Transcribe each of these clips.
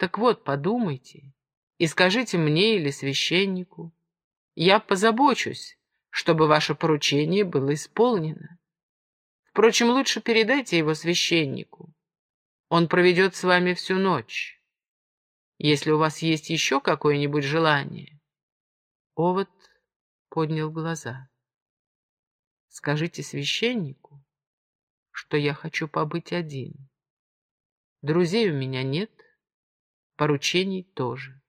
Так вот, подумайте и скажите мне или священнику. Я позабочусь, чтобы ваше поручение было исполнено. Впрочем, лучше передайте его священнику. Он проведет с вами всю ночь. Если у вас есть еще какое-нибудь желание. Овод поднял глаза. Скажите священнику, что я хочу побыть один. Друзей у меня нет, поручений тоже.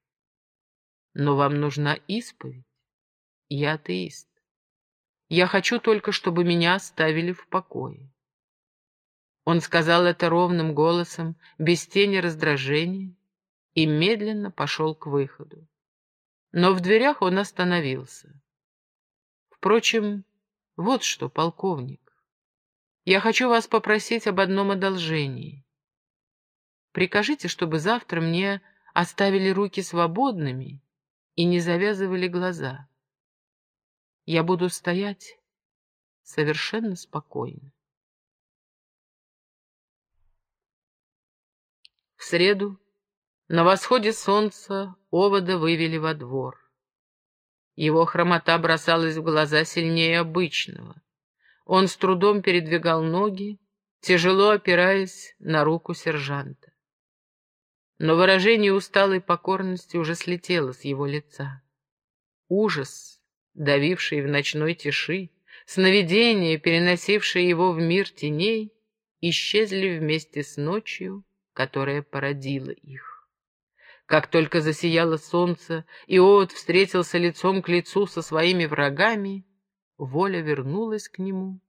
Но вам нужна исповедь. Я атеист. Я хочу только, чтобы меня оставили в покое. Он сказал это ровным голосом, без тени раздражения, и медленно пошел к выходу. Но в дверях он остановился. Впрочем, вот что, полковник, я хочу вас попросить об одном одолжении. Прикажите, чтобы завтра мне оставили руки свободными и не завязывали глаза. Я буду стоять совершенно спокойно. В среду на восходе солнца овода вывели во двор. Его хромота бросалась в глаза сильнее обычного. Он с трудом передвигал ноги, тяжело опираясь на руку сержанта но выражение усталой покорности уже слетело с его лица. Ужас, давивший в ночной тиши, сновидения, переносившие его в мир теней, исчезли вместе с ночью, которая породила их. Как только засияло солнце, и Иод встретился лицом к лицу со своими врагами, воля вернулась к нему,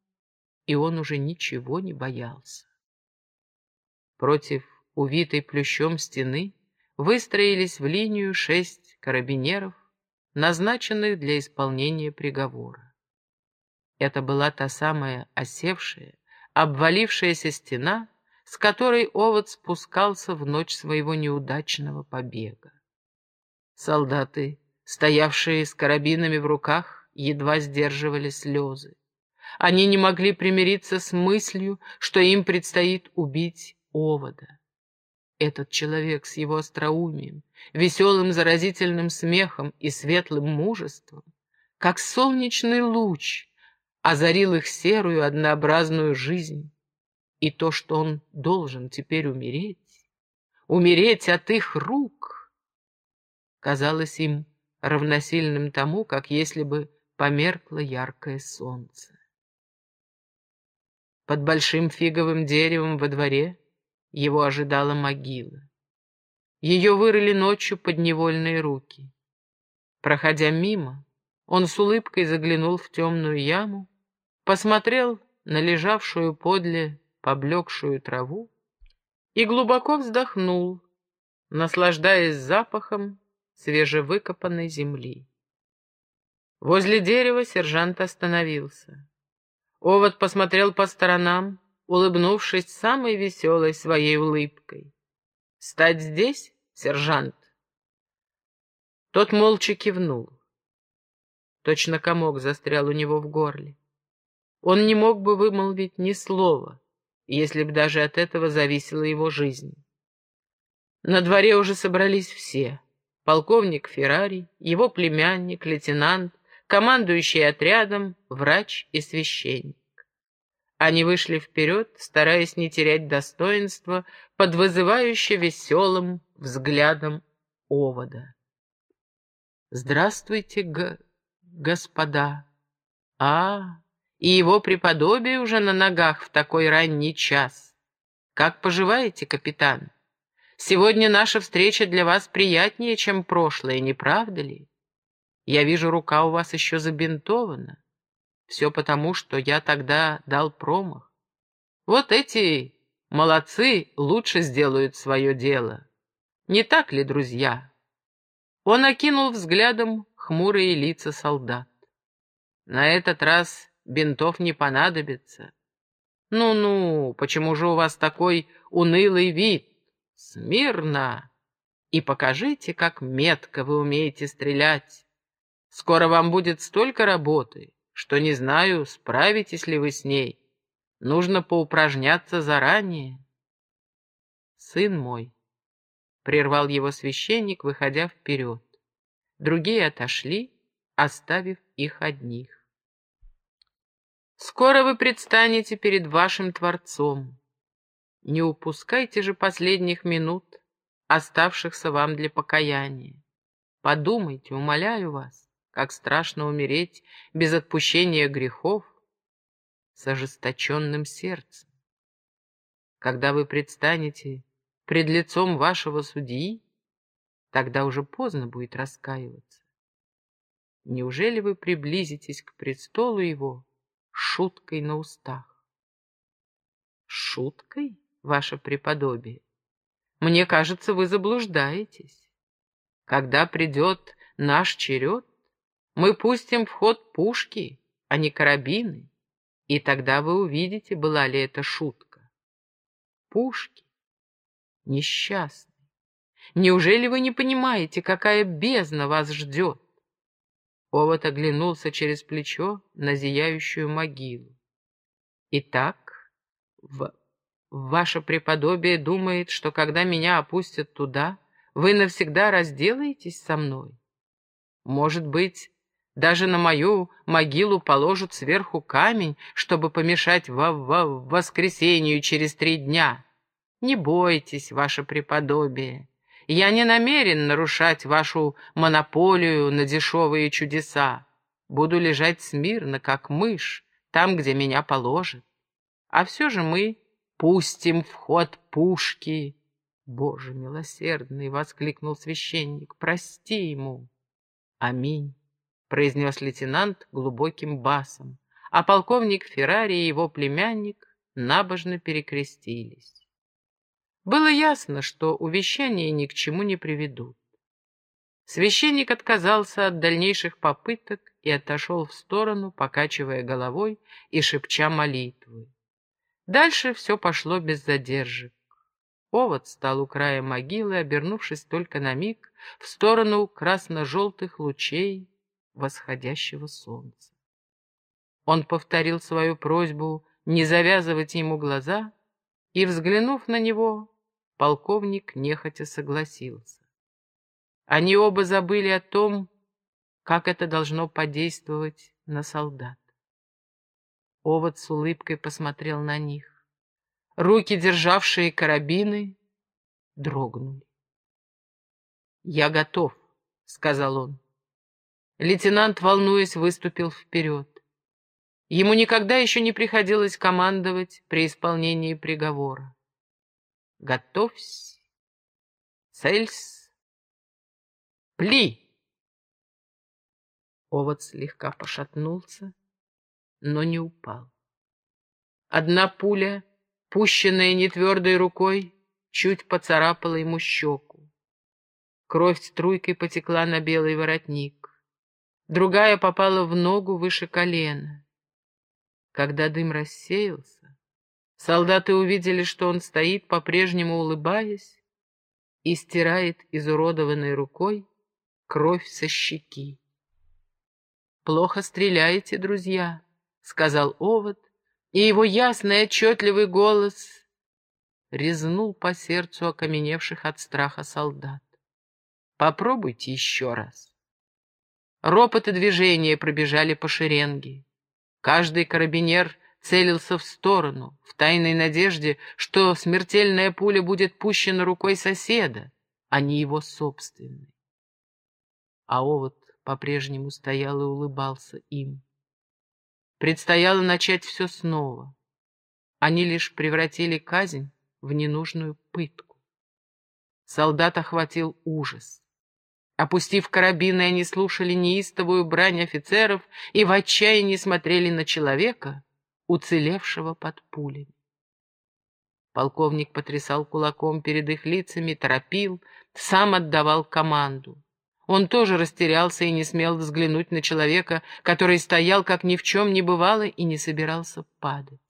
и он уже ничего не боялся. Против увитой плющом стены, выстроились в линию шесть карабинеров, назначенных для исполнения приговора. Это была та самая осевшая, обвалившаяся стена, с которой овод спускался в ночь своего неудачного побега. Солдаты, стоявшие с карабинами в руках, едва сдерживали слезы. Они не могли примириться с мыслью, что им предстоит убить овода. Этот человек с его остроумием, веселым заразительным смехом и светлым мужеством, как солнечный луч, озарил их серую однообразную жизнь. И то, что он должен теперь умереть, умереть от их рук, казалось им равносильным тому, как если бы померкло яркое солнце. Под большим фиговым деревом во дворе его ожидала могила. Ее вырыли ночью под невольные руки. Проходя мимо, он с улыбкой заглянул в темную яму, посмотрел на лежавшую подле поблекшую траву и глубоко вздохнул, наслаждаясь запахом свежевыкопанной земли. Возле дерева сержант остановился. Овод посмотрел по сторонам, улыбнувшись самой веселой своей улыбкой. «Стать здесь, сержант?» Тот молча кивнул. Точно комок застрял у него в горле. Он не мог бы вымолвить ни слова, если бы даже от этого зависела его жизнь. На дворе уже собрались все. Полковник Феррари, его племянник, лейтенант, командующий отрядом, врач и священник. Они вышли вперед, стараясь не терять достоинства под вызывающе веселым взглядом овода. «Здравствуйте, господа!» «А, и его преподобие уже на ногах в такой ранний час. Как поживаете, капитан? Сегодня наша встреча для вас приятнее, чем прошлое, не правда ли? Я вижу, рука у вас еще забинтована. Все потому, что я тогда дал промах. Вот эти молодцы лучше сделают свое дело. Не так ли, друзья? Он окинул взглядом хмурые лица солдат. На этот раз бинтов не понадобится. Ну-ну, почему же у вас такой унылый вид? Смирно! И покажите, как метко вы умеете стрелять. Скоро вам будет столько работы, что не знаю, справитесь ли вы с ней. Нужно поупражняться заранее. Сын мой, — прервал его священник, выходя вперед. Другие отошли, оставив их одних. «Скоро вы предстанете перед вашим Творцом. Не упускайте же последних минут, оставшихся вам для покаяния. Подумайте, умоляю вас, как страшно умереть без отпущения грехов с ожесточенным сердцем. Когда вы предстанете пред лицом вашего судьи, тогда уже поздно будет раскаиваться. Неужели вы приблизитесь к престолу его шуткой на устах? Шуткой, ваше преподобие? Мне кажется, вы заблуждаетесь. Когда придет наш черед, мы пустим в ход пушки, а не карабины, и тогда вы увидите, была ли это шутка. Пушки несчастный. Неужели вы не понимаете, какая бездна вас ждет? Овод оглянулся через плечо на зияющую могилу. Итак, в... ваше преподобие думает, что когда меня опустят туда, вы навсегда разделаетесь со мной? Может быть, даже на мою могилу положат сверху камень, чтобы помешать во -во через три дня. Не бойтесь, ваше преподобие. Я не намерен нарушать вашу монополию на дешевые чудеса. Буду лежать смирно, как мышь, там, где меня положат. А все же мы пустим в ход пушки. Боже милосердный, — воскликнул священник, — прости ему. Аминь, — произнес лейтенант глубоким басом, а полковник Феррари и его племянник набожно перекрестились. Было ясно, что увещания ни к чему не приведут. Священник отказался от дальнейших попыток и отошел в сторону, покачивая головой и шепча молитвы. Дальше все пошло без задержек. Овод стал у края могилы, обернувшись только на миг в сторону красно-желтых лучей восходящего солнца. Он повторил свою просьбу не завязывать ему глаза и, взглянув на него, Полковник нехотя согласился. Они оба забыли о том, как это должно подействовать на солдат. Овод с улыбкой посмотрел на них. Руки, державшие карабины, дрогнули. «Я готов», — сказал он. Лейтенант, волнуясь, выступил вперед. Ему никогда еще не приходилось командовать при исполнении приговора. Готовься. Цельс. Пли. Овод слегка пошатнулся, но не упал. Одна пуля, пущенная нетвердой рукой, чуть поцарапала ему щеку. Кровь струйкой потекла на белый воротник. Другая попала в ногу выше колена. Когда дым рассеялся, Солдаты увидели, что он стоит, по-прежнему улыбаясь, и стирает изуродованной рукой кровь со щеки. «Плохо стреляете, друзья», — сказал Овод, и его ясный отчетливый голос резнул по сердцу окаменевших от страха солдат. «Попробуйте еще раз». Ропот и движения пробежали по шеренге. Каждый карабинер целился в сторону, в тайной надежде, что смертельная пуля будет пущена рукой соседа, а не его собственной. А овод по-прежнему стоял и улыбался им. Предстояло начать все снова. Они лишь превратили казнь в ненужную пытку. Солдат охватил ужас. Опустив карабины, они слушали неистовую брань офицеров и в отчаянии смотрели на человека, уцелевшего под пулями. Полковник потрясал кулаком перед их лицами, торопил, сам отдавал команду. Он тоже растерялся и не смел взглянуть на человека, который стоял, как ни в чем не бывало, и не собирался падать.